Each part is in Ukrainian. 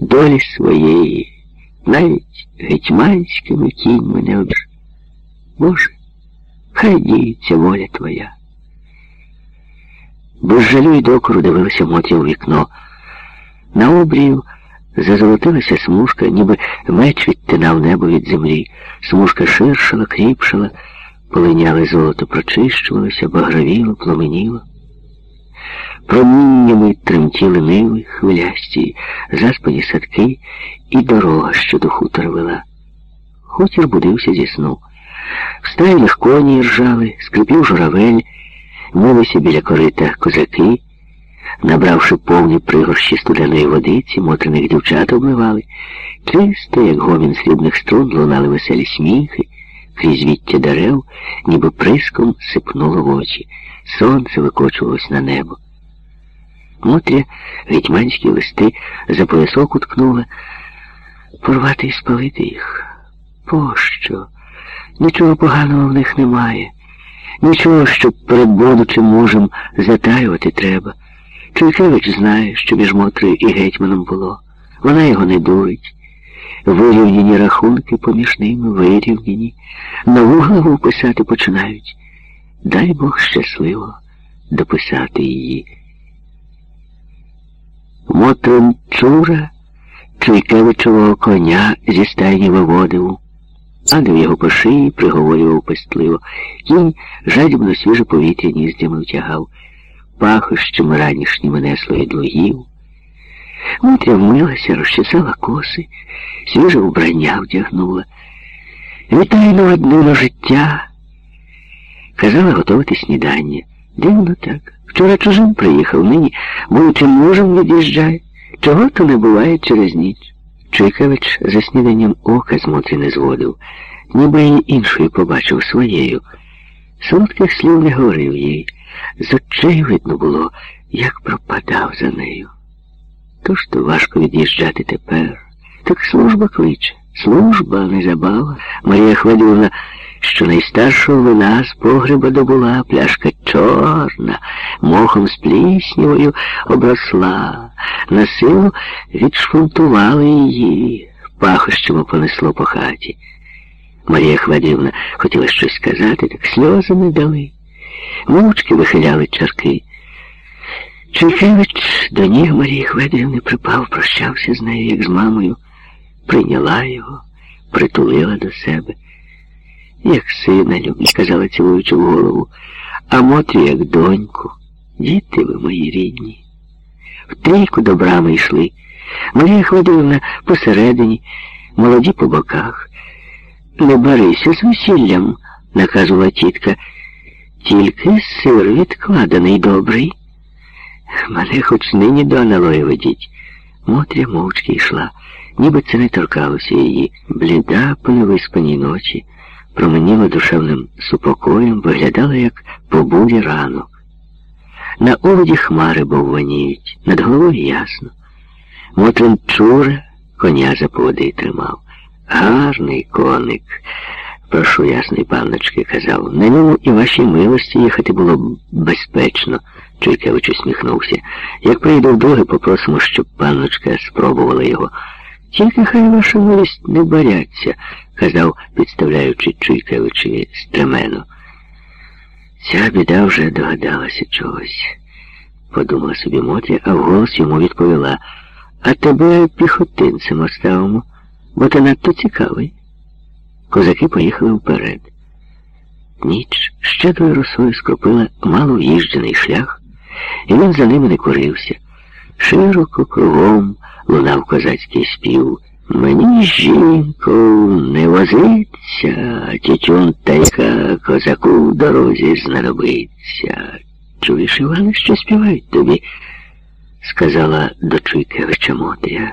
долі своєї, навіть гетьманськими кіньми не обж. Боже, хай діється воля твоя. Без жалю й докору дивилася Мотря у вікно. На обрію зазолотилася смужка, ніби меч відтинав небо від землі. Смужка ширшала, кріпшала, полиняли золото, прочищувалося, багровіло, пламеніло. Проміннями тремтіли ниви, хвилясті, заспані садки і дорога, що до хутора вела. Хутір будився зі сну. В стайлях коні ржали, скрипів журавель, милися біля корита козаки, набравши повні пригорщі студеної водиці, мотриних дівчат обливали. Чисто, як гомін срібних струн, лунали веселі сміхи, крізь віття дерев, ніби приском сипнуло в очі. Сонце викочувалось на небо. Мотря гетьманські листи за поясок уткнула. Порвати і спалити їх. Пощо? Нічого поганого в них немає. Нічого, що перед будучим мужем затаювати треба. Чуйкевич знає, що між Мотрою і гетьманом було. Вона його не дурить. Вирівняні рахунки поміж ними, вирівняні. Нову главу писати починають. Дай Бог щасливо дописати її. Мотрин Чура Чуйкевичового коня зі стайні виводив, адив його по шиї, приговорював пестливо. Кінь жадібно свіже повітря ніздями втягав, пахощами ранішніми несло від лугів. Мотря вмилася, розчесала коси, свіже вбрання вдягнула. Вітаю на днину життя. Казала готувати снідання. Дивно так. Вчора чужим приїхав, нині, будучи мужем, від'їжджає. Чого то не буває через ніч. Чуйкевич за сніданням ока з Мотрі не зводив, ніби її іншою побачив своєю. Солодких слів не говорив їй. З очей видно було, як пропадав за нею. Тож то важко від'їжджати тепер. Так служба кличе. Служба, не забава. Марія Хвалювна, що найстаршого вина з погреба добула, пляшка чорна, мохом з пліснявою обросла. На силу відшфунтували її, пахощами понесло по хаті. Марія Хвалівна хотіла щось сказати, так сльози не дали. Мовчки вихиляли чарки. Чайкевич до ніг Марії Хведівни припав, прощався з нею, як з мамою, прийняла його, притулила до себе. Як сина люблю, сказала, цілуючи в голову, а Мотрі, як доньку. Діти ви мої рідні. В трійку до брами йшли. Марія Хведівна посередині, молоді по боках. Не барися з весіллям, наказувала тітка. Тільки сир відкладений добрий. Мене хоч нині до аналої ведіть. Мотря мовчки йшла, ніби це не торкалося її. Бліда по ночі, променіла душевним супокоєм, виглядала, як по бурі ранок. На оводі хмари бовваніють, над головою ясно. Мотрин чура коня за поводи тримав. Гарний коник. Прошу ясної панночки, казав. На ньому і вашій милості їхати було б безпечно. Чуйкевич усміхнувся. Як прийду вдруге, попросимо, щоб панночка спробувала його. Тільки хай ваша милість не боряться, казав, підставляючи Чуйкевичеві стремено. Ця біда вже догадалася чогось, подумала собі Мотря, а вголос йому відповіла. А тебе піхотинцем оставимо, бо ти надто цікавий. Козаки поїхали вперед. Ніч щедрою росою скропила мало в'їжджений шлях, і він за ними не курився. Широко кругом лунав козацький спів. Мені, жінко, не возиться, тютюн тайка козаку в дорозі знадобиться. Чуєш, Іване, що співають тобі? сказала до Чуйкевича Мотря.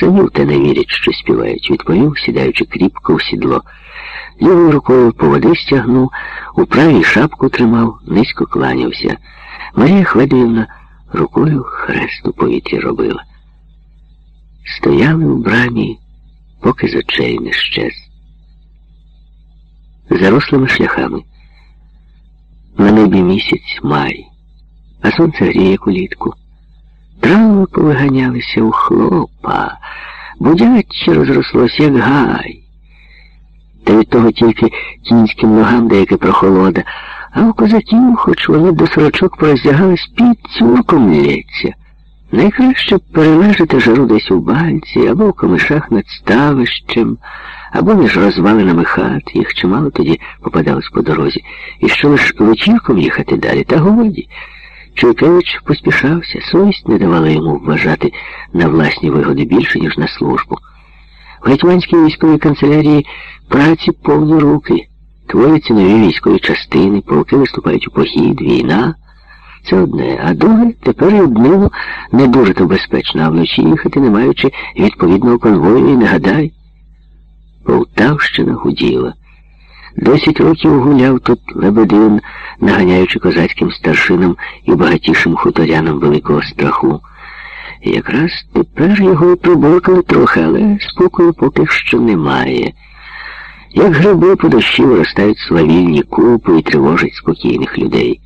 Самі в те не вірять, що співають, відповів, сідаючи кріпко в сідло. Лівою рукою по води стягнув, у правій шапку тримав, низько кланявся. Марія Хведівна рукою хрест у повітрі робила. Стояли в брамі, поки з очей не щез. Зарослими шляхами. На небі місяць май, а сонце гріє кулітку. Трави повиганялися у хлопа, будяче розрослося, як гай. Та від того тільки кінським ногам деяка прохолода, а у козаків, хоч вони до сорочок пороздягались, під цюрком лється. Найкраще перележати жару десь у бальці, або в комишах над ставищем, або між розвалинами хат, їх чимало тоді попадалось по дорозі, і що лиш вечірком їхати далі, та годі. Чуйкевич поспішався, совість не давала йому вважати на власні вигоди більше, ніж на службу. В Гетьманській військовій канцелярії праці повні руки, творяться нові військові частини, полки виступають у похід, війна. Це одне, а друге, тепер і днину не дуже то безпечно, а вночі їхати, не маючи відповідного конвою, і не гадай. Полтавщина гуділа. Десять років гуляв тут Лебедин, наганяючи козацьким старшинам і багатішим хуторянам великого страху. І якраз тепер його і приборкали трохи, але спокою поки що немає. Як гриби по дощі виростають славільні купи і тривожать спокійних людей.